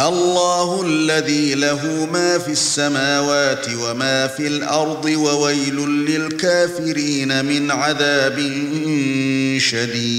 الله الذي له ما في السماوات وما في الأرض وويل للكافرين من عذاب شديد.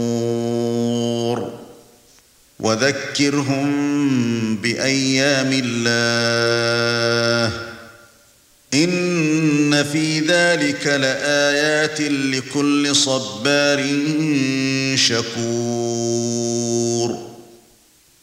وذكرهم بأيام الله. إن في ذلك لآيات لكل صبار شكور.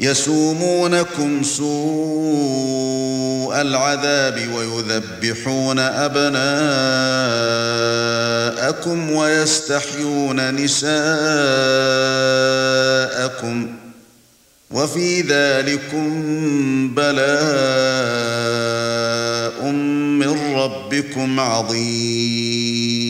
يسومونكم سوء العذاب ويذبحون أبناءكم ويستحيون نساءكم وفي ذلكم بلاء من ربكم عظيم.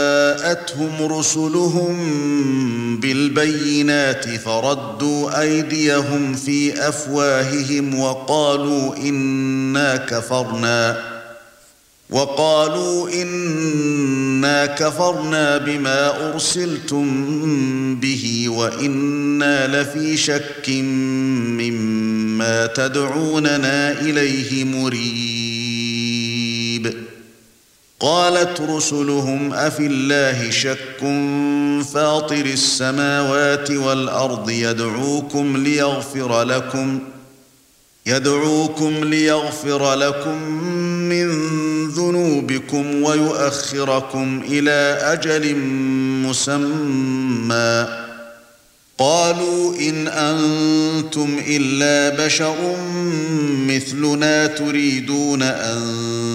جاءتهم رسلهم بالبينات فردوا أيديهم في أفواههم وقالوا إنا كفرنا وقالوا إنا كفرنا بما أرسلتم به وإنا لفي شك مما تدعوننا إليه مريب. قالت رسلهم أفي الله شك فاطر السماوات والأرض يدعوكم ليغفر لكم يدعوكم ليغفر لكم من ذنوبكم ويؤخركم إلى أجل مسمى قالوا إن أنتم إلا بشر مثلنا تريدون أن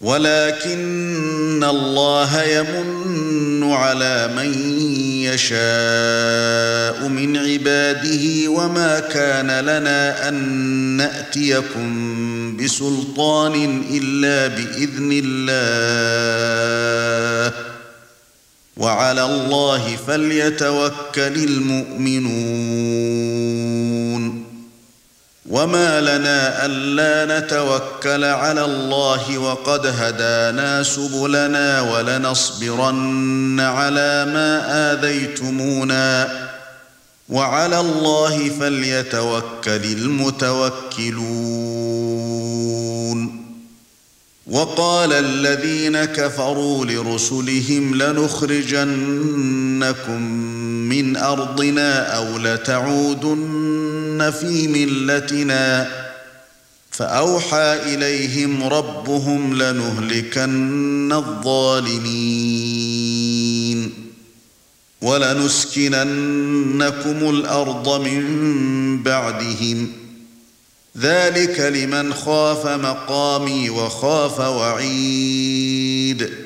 ولكن الله يمن على من يشاء من عباده وما كان لنا أن نأتيكم بسلطان إلا بإذن الله. وعلى الله فليتوكل المؤمنون. وما لنا الا نتوكل على الله وقد هدانا سبلنا ولنصبرن على ما اذيتمونا وعلى الله فليتوكل المتوكلون وقال الذين كفروا لرسلهم لنخرجنكم من أرضنا أو لتعودن في ملتنا فأوحى إليهم ربهم لنهلكن الظالمين ولنسكننكم الأرض من بعدهم ذلك لمن خاف مقامي وخاف وعيد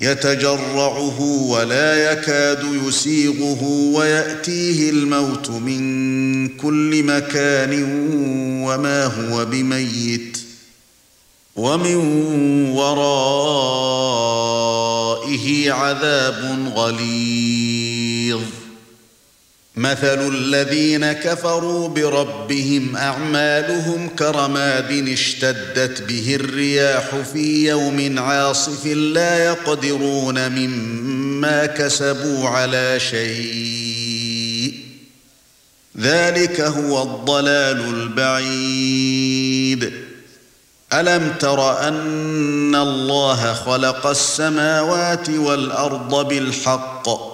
يتجرعه ولا يكاد يسيغه ويأتيه الموت من كل مكان وما هو بميت ومن ورائه عذاب غليظ. مثل الذين كفروا بربهم أعمالهم كرماد اشتدت به الرياح في يوم عاصف لا يقدرون مما كسبوا على شيء. ذلك هو الضلال البعيد. ألم تر أن الله خلق السماوات والأرض بالحق؟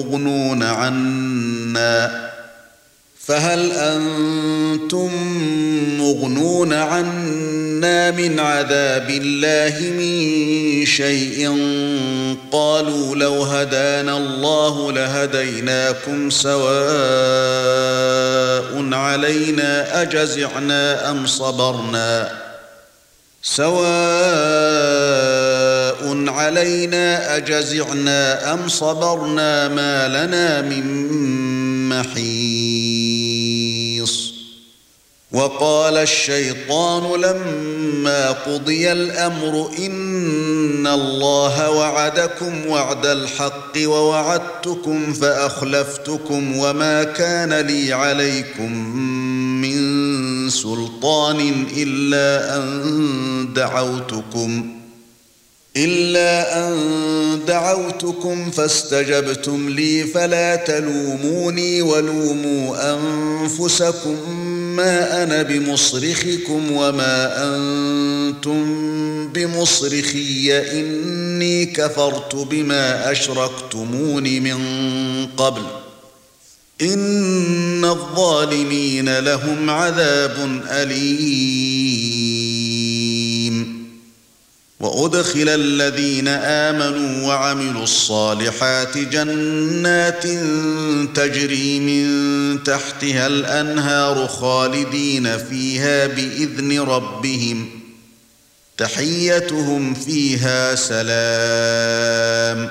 مغنون عنا فهل أنتم مغنون عنا من عذاب الله من شيء؟ قالوا لو هدانا الله لهديناكم سواء علينا أجزعنا أم صبرنا؟ سواء علينا أجزعنا أم صبرنا ما لنا من محيص وقال الشيطان لما قضي الأمر إن الله وعدكم وعد الحق ووعدتكم فأخلفتكم وما كان لي عليكم من سلطان إلا أن دعوتكم إلا أن دعوتكم فاستجبتم لي فلا تلوموني ولوموا أنفسكم ما أنا بمصرخكم وما أنتم بمصرخي إني كفرت بما أشركتمون من قبل إن الظالمين لهم عذاب أليم وأدخل الذين آمنوا وعملوا الصالحات جنات تجري من تحتها الأنهار خالدين فيها بإذن ربهم تحيتهم فيها سلام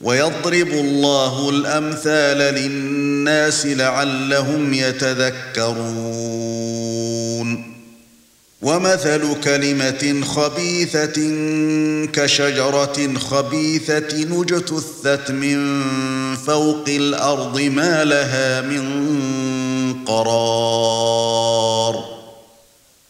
ويضرب الله الأمثال للناس لعلهم يتذكرون. ومثل كلمة خبيثة كشجرة خبيثة اجتثت من فوق الأرض ما لها من قرار.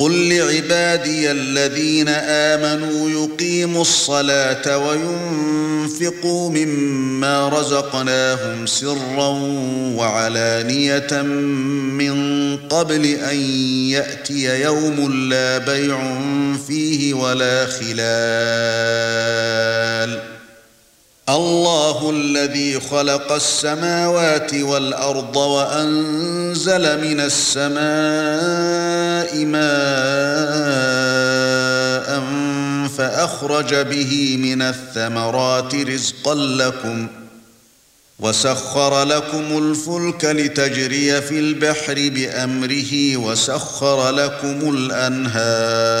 قل لعبادي الذين آمنوا يقيموا الصلاة وينفقوا مما رزقناهم سرا وعلانية من قبل أن يأتي يوم لا بيع فيه ولا خلال. الله الذي خلق السماوات والأرض وأنزل من السماء ماء فأخرج به من الثمرات رزقا لكم وسخر لكم الفلك لتجري في البحر بأمره وسخر لكم الأنهار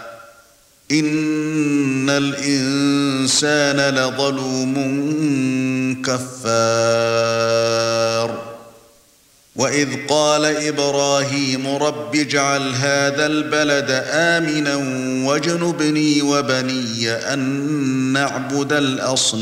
ان الانسان لظلوم كفار. واذ قال إبراهيم رب اجعل هذا البلد امنا واجنبني وبني ان نعبد الاصنام.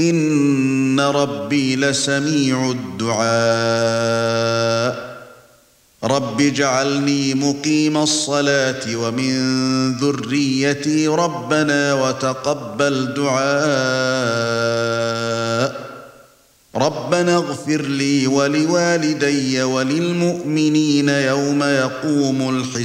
إن ربي لسميع الدعاء. رب اجعلني مقيم الصلاة ومن ذريتي ربنا وتقبل دعاء. ربنا اغفر لي ولوالدي وللمؤمنين يوم يقوم الحساب.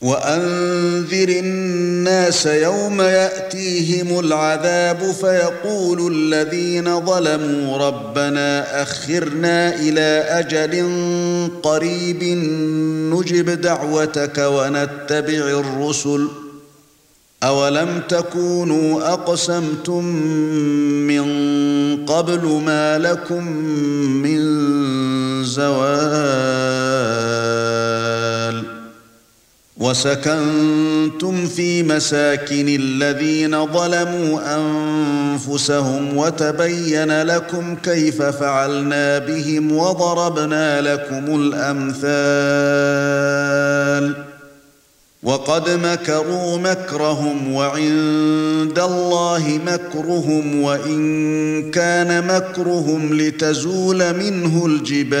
وأنذر الناس يوم يأتيهم العذاب فيقول الذين ظلموا ربنا أخرنا إلى أجل قريب نجب دعوتك ونتبع الرسل أولم تكونوا أقسمتم من قبل ما لكم من زوال وسكنتم في مساكن الذين ظلموا أنفسهم وتبين لكم كيف فعلنا بهم وضربنا لكم الأمثال وقد مكروا مكرهم وعند الله مكرهم وإن كان مكرهم لتزول منه الجبال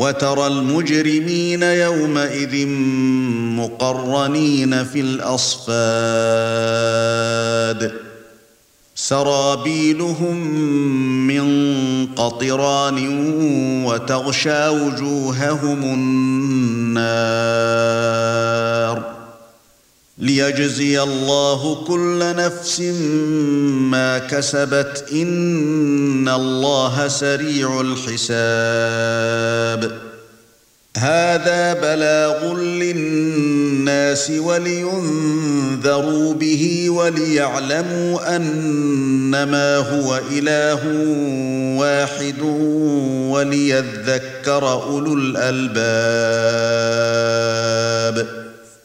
وترى المجرمين يومئذ مقرنين في الأصفاد. سرابيلهم من قطران وتغشى وجوههم النار. ليجزي الله كل نفس ما كسبت إن الله سريع الحساب. هذا بلاغ للناس ولينذروا به وليعلموا أنما هو إله واحد وليذكر أولو الألباب.